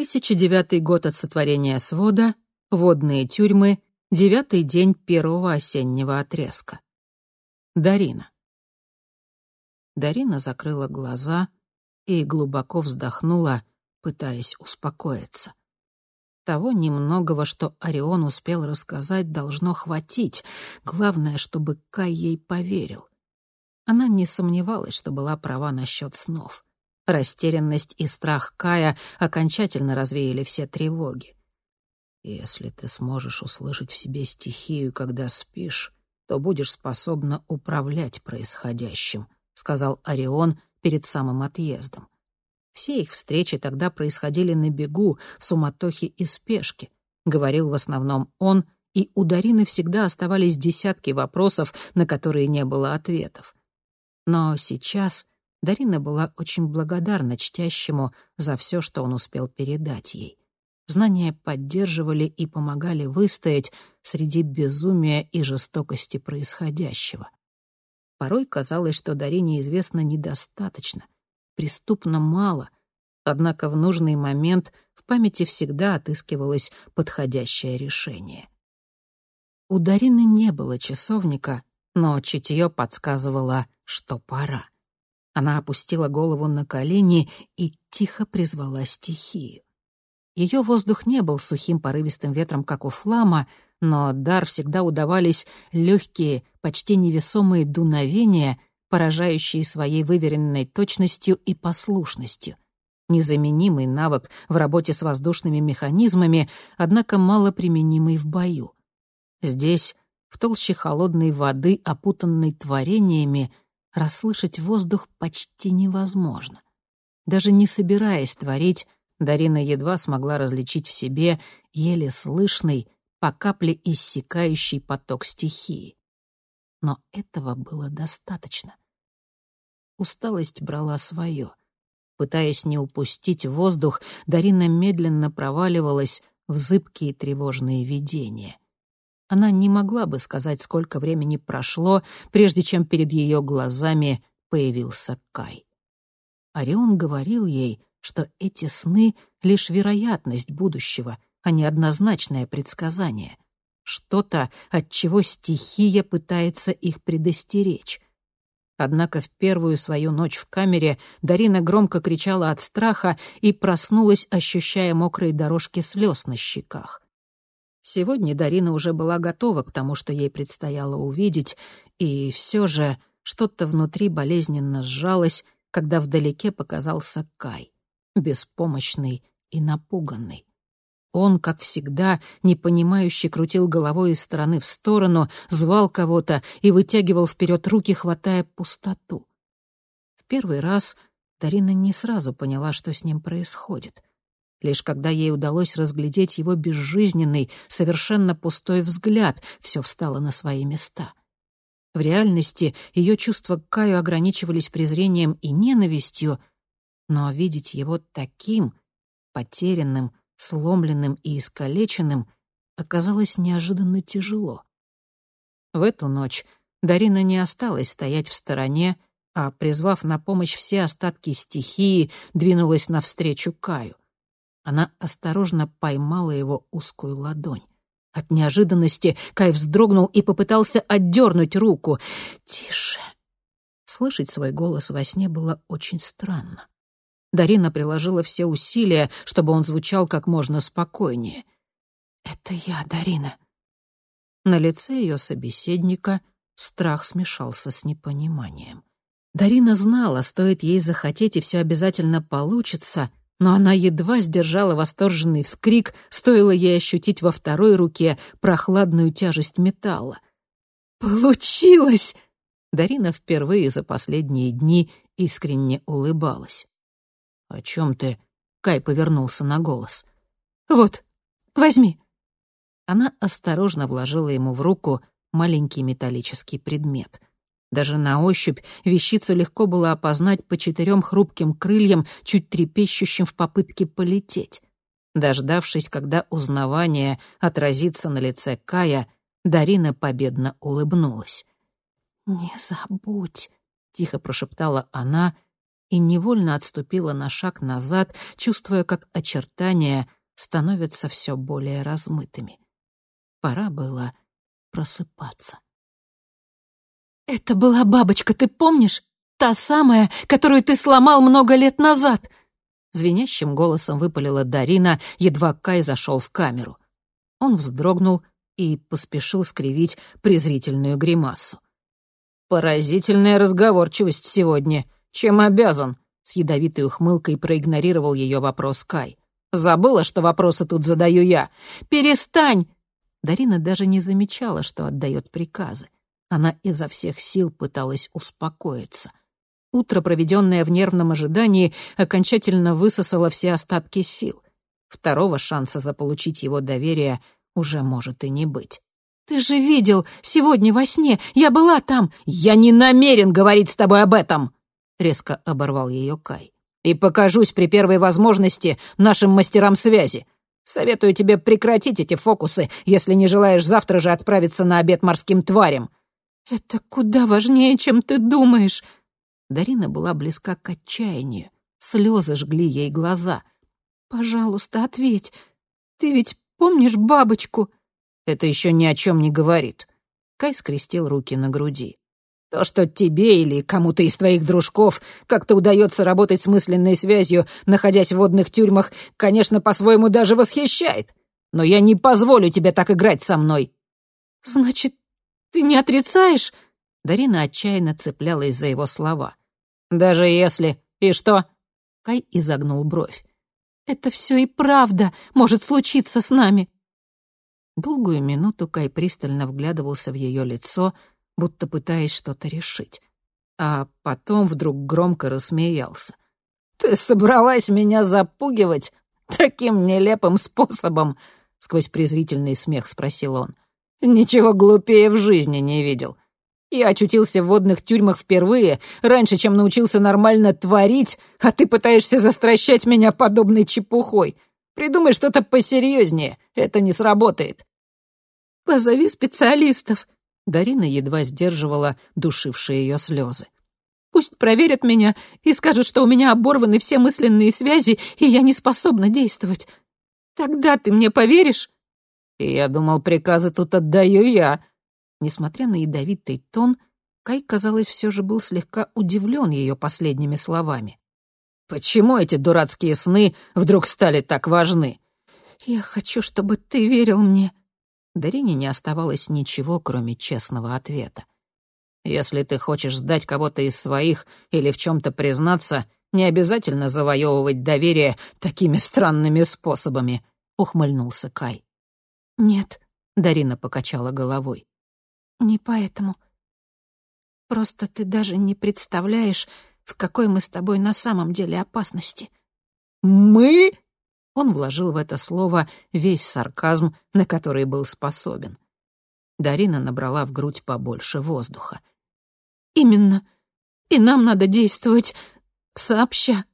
2009 год от сотворения свода, водные тюрьмы, девятый день первого осеннего отрезка. Дарина. Дарина закрыла глаза и глубоко вздохнула, пытаясь успокоиться. Того немногого, что Орион успел рассказать, должно хватить. Главное, чтобы Кай ей поверил. Она не сомневалась, что была права насчет снов. Растерянность и страх Кая окончательно развеяли все тревоги. «Если ты сможешь услышать в себе стихию, когда спишь, то будешь способна управлять происходящим», — сказал Орион перед самым отъездом. Все их встречи тогда происходили на бегу, в суматохе и спешке. Говорил в основном он, и у Дарины всегда оставались десятки вопросов, на которые не было ответов. Но сейчас Дарина была очень благодарна чтящему за все, что он успел передать ей. Знания поддерживали и помогали выстоять среди безумия и жестокости происходящего. Порой казалось, что Дарине известно недостаточно, преступно мало, однако в нужный момент в памяти всегда отыскивалось подходящее решение. У Дарины не было часовника, но чутье подсказывало, что пора. Она опустила голову на колени и тихо призвала стихию. Ее воздух не был сухим порывистым ветром, как у флама, но дар всегда удавались легкие, почти невесомые дуновения, поражающие своей выверенной точностью и послушностью. Незаменимый навык в работе с воздушными механизмами, однако мало применимый в бою. Здесь, в толще холодной воды, опутанной творениями, расслышать воздух почти невозможно. Даже не собираясь творить, Дарина едва смогла различить в себе еле слышный, по капле иссякающий поток стихии. Но этого было достаточно. Усталость брала свое. Пытаясь не упустить воздух, Дарина медленно проваливалась в зыбкие тревожные видения. Она не могла бы сказать, сколько времени прошло, прежде чем перед ее глазами появился Кай. Орион говорил ей, что эти сны — лишь вероятность будущего, а не однозначное предсказание. Что-то, от чего стихия пытается их предостеречь. Однако в первую свою ночь в камере Дарина громко кричала от страха и проснулась, ощущая мокрые дорожки слез на щеках. Сегодня Дарина уже была готова к тому, что ей предстояло увидеть, и все же что-то внутри болезненно сжалось, когда вдалеке показался Кай, беспомощный и напуганный. Он, как всегда, непонимающе крутил головой из стороны в сторону, звал кого-то и вытягивал вперед руки, хватая пустоту. В первый раз Дарина не сразу поняла, что с ним происходит. Лишь когда ей удалось разглядеть его безжизненный, совершенно пустой взгляд, все встало на свои места. В реальности ее чувства к Каю ограничивались презрением и ненавистью, но видеть его таким, потерянным, сломленным и искалеченным, оказалось неожиданно тяжело. В эту ночь Дарина не осталась стоять в стороне, а, призвав на помощь все остатки стихии, двинулась навстречу Каю. Она осторожно поймала его узкую ладонь. От неожиданности Кай вздрогнул и попытался отдернуть руку. «Тише!» Слышать свой голос во сне было очень странно. Дарина приложила все усилия, чтобы он звучал как можно спокойнее. «Это я, Дарина». На лице ее собеседника страх смешался с непониманием. Дарина знала, стоит ей захотеть, и все обязательно получится, но она едва сдержала восторженный вскрик, стоило ей ощутить во второй руке прохладную тяжесть металла. «Получилось!» Дарина впервые за последние дни искренне улыбалась. «О чем ты?» — Кай повернулся на голос. «Вот, возьми». Она осторожно вложила ему в руку маленький металлический предмет — даже на ощупь вещицу легко было опознать по четырем хрупким крыльям, чуть трепещущим в попытке полететь. Дождавшись, когда узнавание отразится на лице Кая, Дарина победно улыбнулась. «Не забудь», — тихо прошептала она и невольно отступила на шаг назад, чувствуя, как очертания становятся все более размытыми. Пора было просыпаться. «Это была бабочка, ты помнишь? Та самая, которую ты сломал много лет назад!» Звенящим голосом выпалила Дарина, едва Кай зашел в камеру. Он вздрогнул и поспешил скривить презрительную гримасу. «Поразительная разговорчивость сегодня. Чем обязан?» С ядовитой ухмылкой проигнорировал ее вопрос Кай. «Забыла, что вопросы тут задаю я. Перестань!» Дарина даже не замечала, что отдает приказы. Она изо всех сил пыталась успокоиться. Утро, проведенное в нервном ожидании, окончательно высосало все остатки сил. Второго шанса заполучить его доверие уже может и не быть. «Ты же видел, сегодня во сне, я была там!» «Я не намерен говорить с тобой об этом!» — резко оборвал ее Кай. «И покажусь при первой возможности нашим мастерам связи. Советую тебе прекратить эти фокусы, если не желаешь завтра же отправиться на обед морским тварям». «Это куда важнее, чем ты думаешь!» Дарина была близка к отчаянию. Слезы жгли ей глаза. «Пожалуйста, ответь. Ты ведь помнишь бабочку?» Это еще ни о чем не говорит. Кай скрестил руки на груди. То, что тебе или кому-то из твоих дружков как-то удается работать с мысленной связью, находясь в водных тюрьмах, конечно, по-своему даже восхищает. Но я не позволю тебе так играть со мной. Значит, ты не отрицаешь? Дарина отчаянно цеплялась за его слова. «Даже если... И что?» Кай изогнул бровь. «Это все и правда может случиться с нами». Долгую минуту Кай пристально вглядывался в ее лицо, будто пытаясь что-то решить. А потом вдруг громко рассмеялся. «Ты собралась меня запугивать таким нелепым способом?» — сквозь презрительный смех спросил он. «Ничего глупее в жизни не видел. Я очутился в водных тюрьмах впервые, раньше, чем научился нормально творить, а ты пытаешься застращать меня подобной чепухой. Придумай что-то посерьезнее, это не сработает». «Позови специалистов», — Дарина едва сдерживала душившие ее слезы. «Пусть проверят меня и скажут, что у меня оборваны все мысленные связи, и я не способна действовать. Тогда ты мне поверишь?» «Я думал, приказы тут отдаю я», Несмотря на ядовитый тон, Кай, казалось, все же был слегка удивлен ее последними словами. «Почему эти дурацкие сны вдруг стали так важны?» «Я хочу, чтобы ты верил мне». Дарине не оставалось ничего, кроме честного ответа. «Если ты хочешь сдать кого-то из своих или в чем-то признаться, не обязательно завоевывать доверие такими странными способами», — ухмыльнулся Кай. «Нет», — Дарина покачала головой. Не поэтому. Просто ты даже не представляешь, в какой мы с тобой на самом деле опасности. Мы? Он вложил в это слово весь сарказм, на который был способен. Дарина набрала в грудь побольше воздуха. Именно. И нам надо действовать сообща.